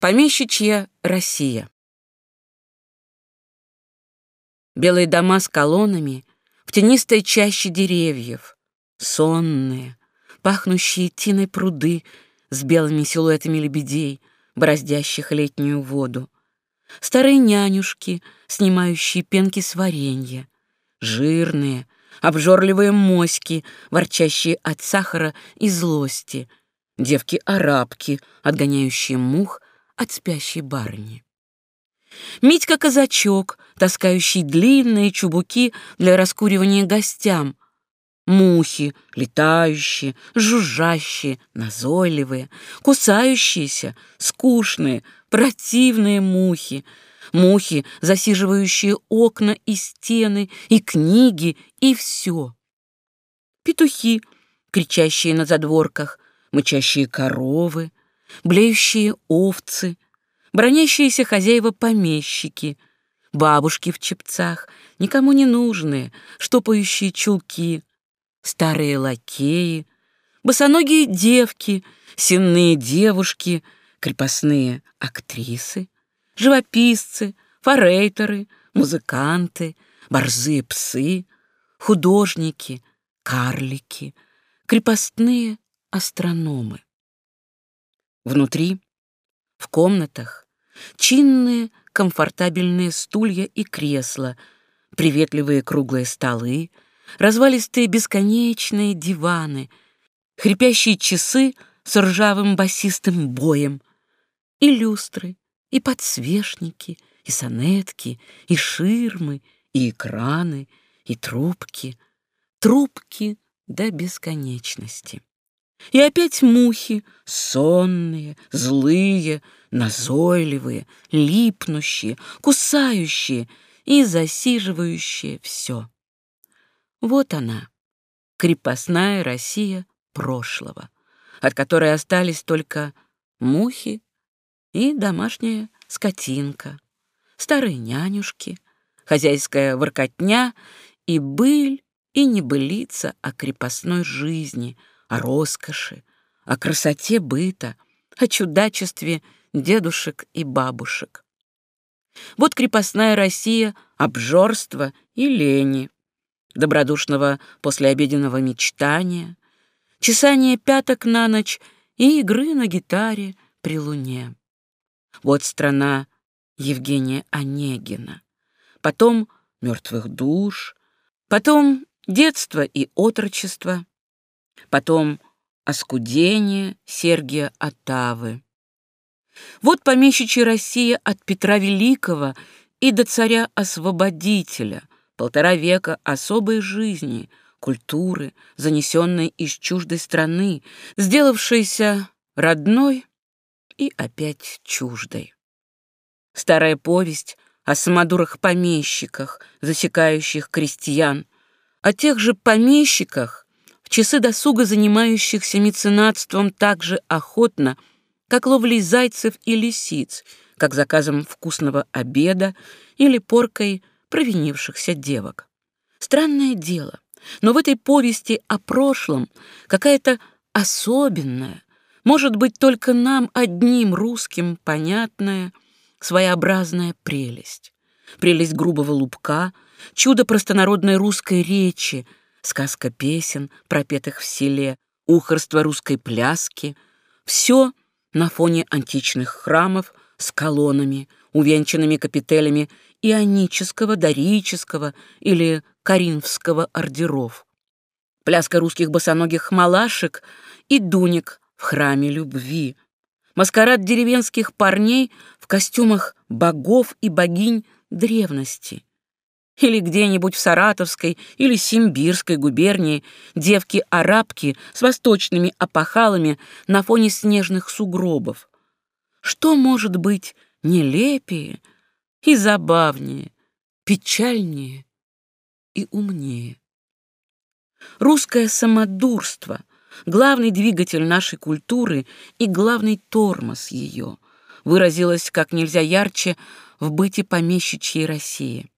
Помещичья Россия. Белые дома с колоннами в тенистой чаще деревьев, сонные, пахнущие тиной пруды с белыми силуэтами лебедей, бороздящих летнюю воду, старые нянюшки, снимающие пенки с варенья, жирные, обжорливые моськи, ворчащие от сахара и злости, девки-арабки, отгоняющие мух от спящей барыни. Митька-казачок, таскающий длинные чубуки для раскуривания гостям. Мухи, летающие, жужжащие, назойливые, кусающиеся, скучные, противные мухи. Мухи, засиживающие окна и стены, и книги, и все. Петухи, кричащие на задворках, мычащие коровы, блеющие овцы, бронящиеся хозяева-помещики, бабушки в чепцах, никому не нужные, штопающие чулки, старые лакеи, босоногие девки, сенные девушки, крепостные актрисы, живописцы, форейтеры, музыканты, борзые псы, художники, карлики, крепостные астрономы. Внутри, в комнатах, чинные, комфортабельные стулья и кресла, приветливые круглые столы, развалистые бесконечные диваны, хрипящие часы с ржавым басистым боем, и люстры, и подсвечники, и сонетки, и ширмы, и экраны, и трубки, трубки до бесконечности. И опять мухи, сонные, злые, назойливые, липнущие, кусающие и засиживающие все. Вот она, крепостная Россия прошлого, от которой остались только мухи и домашняя скотинка, старые нянюшки, хозяйская воркотня и быль и небылица о крепостной жизни — о роскоши, о красоте быта, о чудачестве дедушек и бабушек. Вот крепостная Россия обжорства и лени, добродушного послеобеденного мечтания, чесания пяток на ночь и игры на гитаре при луне. Вот страна Евгения Онегина, потом мертвых душ, потом детство и отрочество, потом оскудение Сергия Оттавы. Вот помещичья Россия от Петра Великого и до царя-освободителя, полтора века особой жизни, культуры, занесенной из чуждой страны, сделавшейся родной и опять чуждой. Старая повесть о самодурах-помещиках, засекающих крестьян, о тех же помещиках, часы досуга занимающихся меценатством так же охотно, как ловлей зайцев и лисиц, как заказом вкусного обеда или поркой провинившихся девок. Странное дело, но в этой повести о прошлом какая-то особенная, может быть, только нам одним русским понятная, своеобразная прелесть. Прелесть грубого лубка, чудо простонародной русской речи — сказка песен, пропетых в селе, ухорство русской пляски — все на фоне античных храмов с колоннами, увенчанными капителями ионического, дорического или коринфского ордеров. Пляска русских босоногих малашек и дуник в храме любви. Маскарад деревенских парней в костюмах богов и богинь древности — или где-нибудь в Саратовской или Симбирской губернии девки-арабки с восточными опахалами на фоне снежных сугробов. Что может быть нелепее и забавнее, печальнее и умнее? Русское самодурство — главный двигатель нашей культуры и главный тормоз ее — выразилось как нельзя ярче в быте помещичьей России.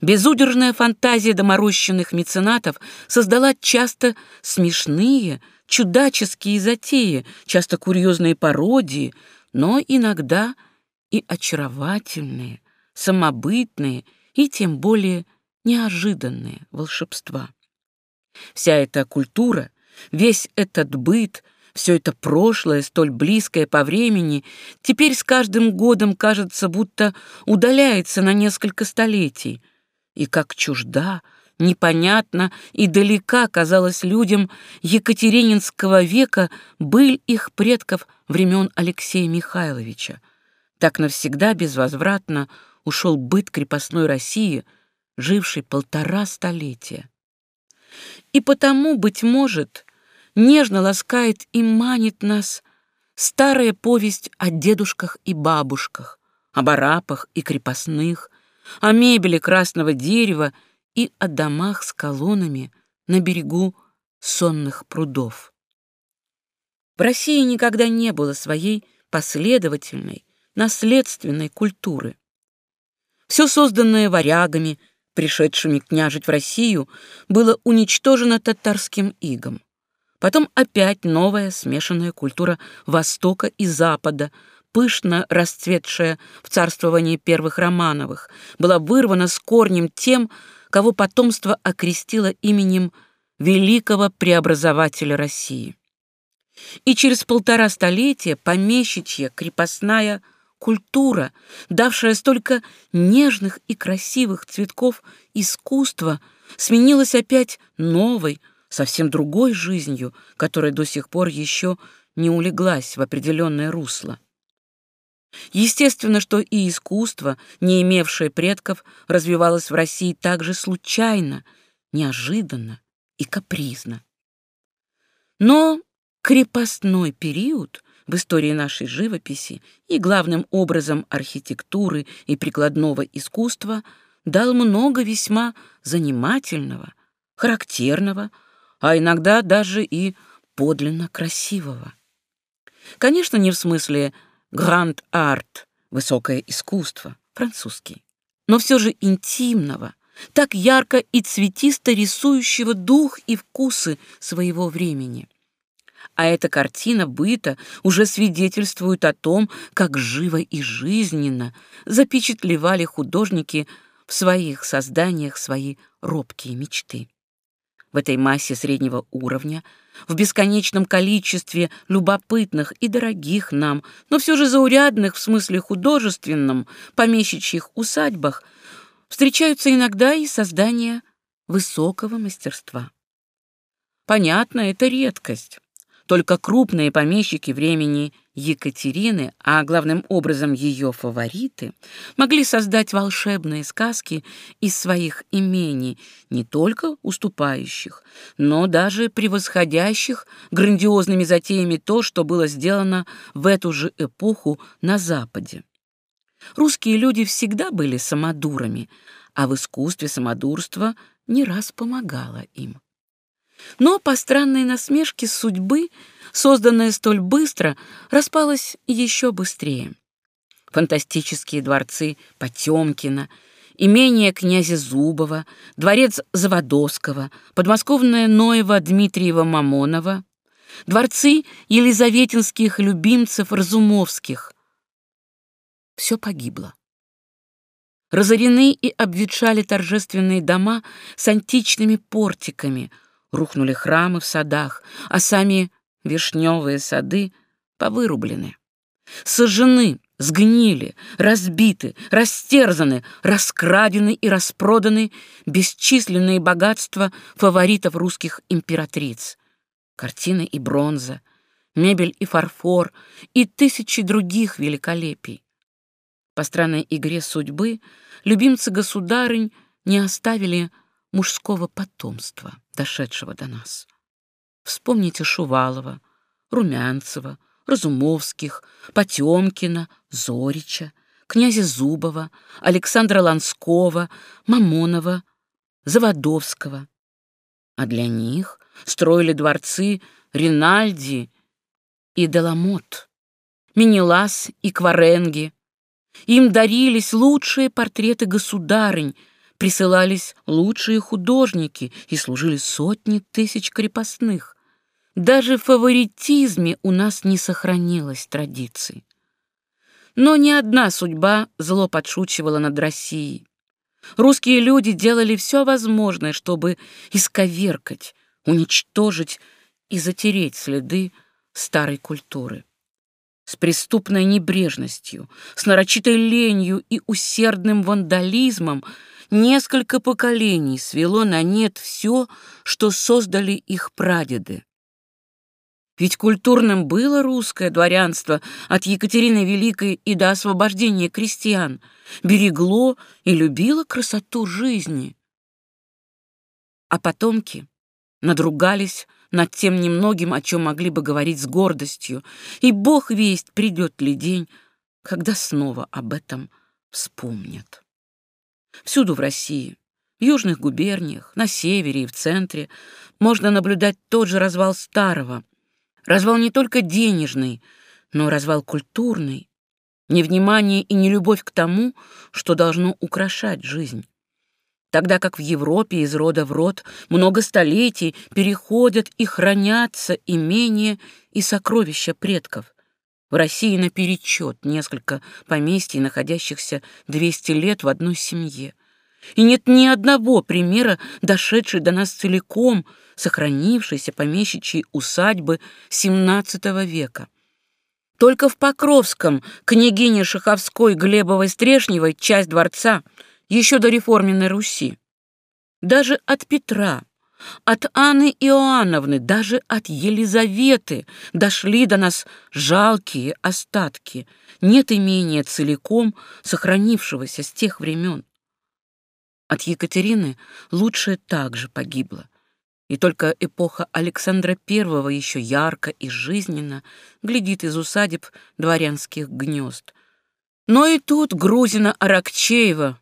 Безудержная фантазия доморощенных меценатов создала часто смешные, чудаческие затеи, часто курьезные пародии, но иногда и очаровательные, самобытные и тем более неожиданные волшебства. Вся эта культура, весь этот быт, все это прошлое, столь близкое по времени, теперь с каждым годом кажется, будто удаляется на несколько столетий, и как чужда, непонятна и далека казалось людям Екатерининского века быль их предков времен Алексея Михайловича. Так навсегда безвозвратно ушел быт крепостной России, жившей полтора столетия. И потому, быть может, нежно ласкает и манит нас старая повесть о дедушках и бабушках, о барапах и крепостных, о мебели красного дерева и о домах с колоннами на берегу сонных прудов. В России никогда не было своей последовательной, наследственной культуры. Все созданное варягами, пришедшими княжить в Россию, было уничтожено татарским игом. Потом опять новая смешанная культура Востока и Запада, пышно расцветшая в царствовании первых Романовых, была вырвана с корнем тем, кого потомство окрестило именем великого преобразователя России. И через полтора столетия помещичья крепостная культура, давшая столько нежных и красивых цветков искусства, сменилась опять новой, совсем другой жизнью, которая до сих пор еще не улеглась в определенное русло. Естественно, что и искусство, не имевшее предков, развивалось в России так же случайно, неожиданно и капризно. Но крепостной период в истории нашей живописи и главным образом архитектуры и прикладного искусства дал много весьма занимательного, характерного, а иногда даже и подлинно красивого. Конечно, не в смысле гранд-арт, высокое искусство, французский, но все же интимного, так ярко и цветисто рисующего дух и вкусы своего времени. А эта картина быта уже свидетельствует о том, как живо и жизненно запечатлевали художники в своих созданиях свои робкие мечты в этой массе среднего уровня, в бесконечном количестве любопытных и дорогих нам, но все же заурядных в смысле художественном, помещичьих усадьбах, встречаются иногда и создания высокого мастерства. Понятно, это редкость. Только крупные помещики времени Екатерины, а главным образом ее фавориты, могли создать волшебные сказки из своих имений, не только уступающих, но даже превосходящих грандиозными затеями то, что было сделано в эту же эпоху на Западе. Русские люди всегда были самодурами, а в искусстве самодурство не раз помогало им. Но по странной насмешке судьбы, созданная столь быстро, распалась еще быстрее. Фантастические дворцы Потемкина, имение князя Зубова, дворец Заводовского, подмосковное Ноева Дмитриева-Мамонова, дворцы елизаветинских любимцев Разумовских. Все погибло. Разорены и обветшали торжественные дома с античными портиками — рухнули храмы в садах, а сами вишневые сады повырублены. Сожжены, сгнили, разбиты, растерзаны, раскрадены и распроданы бесчисленные богатства фаворитов русских императриц. Картины и бронза, мебель и фарфор и тысячи других великолепий. По странной игре судьбы любимцы государынь не оставили мужского потомства, дошедшего до нас. Вспомните Шувалова, Румянцева, Разумовских, Потемкина, Зорича, князя Зубова, Александра Ланского, Мамонова, Заводовского. А для них строили дворцы Ринальди и Деламот, Минелас и Кваренги. Им дарились лучшие портреты государынь, присылались лучшие художники и служили сотни тысяч крепостных. Даже в фаворитизме у нас не сохранилось традиций. Но ни одна судьба зло подшучивала над Россией. Русские люди делали все возможное, чтобы исковеркать, уничтожить и затереть следы старой культуры. С преступной небрежностью, с нарочитой ленью и усердным вандализмом несколько поколений свело на нет все, что создали их прадеды. Ведь культурным было русское дворянство от Екатерины Великой и до освобождения крестьян, берегло и любило красоту жизни. А потомки надругались над тем немногим, о чем могли бы говорить с гордостью, и бог весть, придет ли день, когда снова об этом вспомнят. Всюду в России, в южных губерниях, на севере и в центре можно наблюдать тот же развал старого, Развал не только денежный, но развал культурный, невнимание и нелюбовь к тому, что должно украшать жизнь. Тогда как в Европе из рода в род много столетий переходят и хранятся имения и сокровища предков. В России наперечет несколько поместий, находящихся 200 лет в одной семье. И нет ни одного примера, дошедшей до нас целиком, сохранившейся помещичьей усадьбы XVII века. Только в Покровском княгине Шаховской Глебовой-Стрешневой часть дворца еще до реформенной Руси. Даже от Петра, от Анны Иоанновны, даже от Елизаветы дошли до нас жалкие остатки. Нет имения целиком сохранившегося с тех времен. От Екатерины лучшее также погибло. И только эпоха Александра I еще ярко и жизненно глядит из усадеб дворянских гнезд. Но и тут Грузина Аракчеева,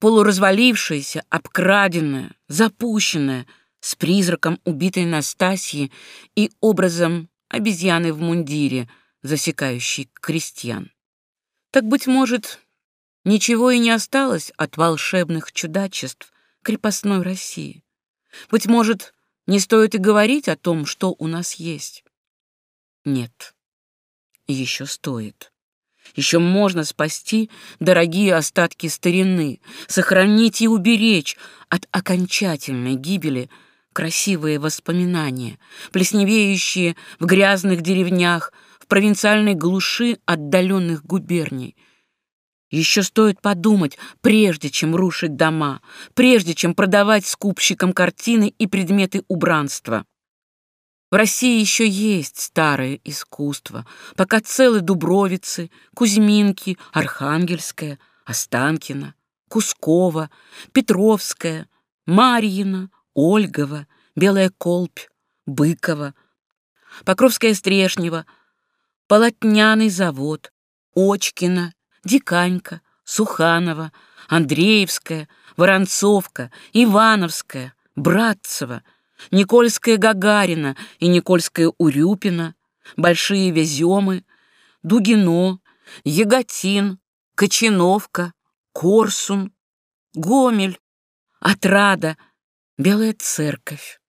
полуразвалившаяся, обкраденная, запущенная, с призраком убитой Настасьи и образом обезьяны в мундире, засекающей крестьян. Так, быть может, Ничего и не осталось от волшебных чудачеств крепостной России. Быть может, не стоит и говорить о том, что у нас есть. Нет, еще стоит. Еще можно спасти дорогие остатки старины, сохранить и уберечь от окончательной гибели красивые воспоминания, плесневеющие в грязных деревнях, в провинциальной глуши отдаленных губерний — еще стоит подумать, прежде чем рушить дома, прежде чем продавать скупщикам картины и предметы убранства. В России еще есть старое искусство, пока целы Дубровицы, Кузьминки, Архангельская, Останкино, Кускова, Петровская, Марьина, Ольгова, Белая Колпь, Быкова, Покровская Стрешнева, Полотняный завод, Очкина, Диканька, Суханова, Андреевская, Воронцовка, Ивановская, Братцева, Никольская Гагарина и Никольская Урюпина, Большие Веземы, Дугино, Яготин, Кочиновка, Корсун, Гомель, Отрада, Белая Церковь.